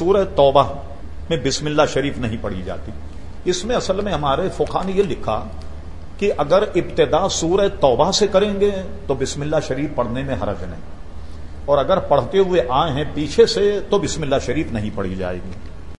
سورہ توبہ میں بسم اللہ شریف نہیں پڑھی جاتی۔ اس میں اصل میں ہمارے فقہ نے یہ لکھا کہ اگر ابتدا سورہ توبہ سے کریں گے تو بسم اللہ شریف پڑھنے میں حرج نہیں۔ اور اگر پڑھتے ہوئے آئے ہیں پیچھے سے تو بسم اللہ شریف نہیں پڑھی جائے گی۔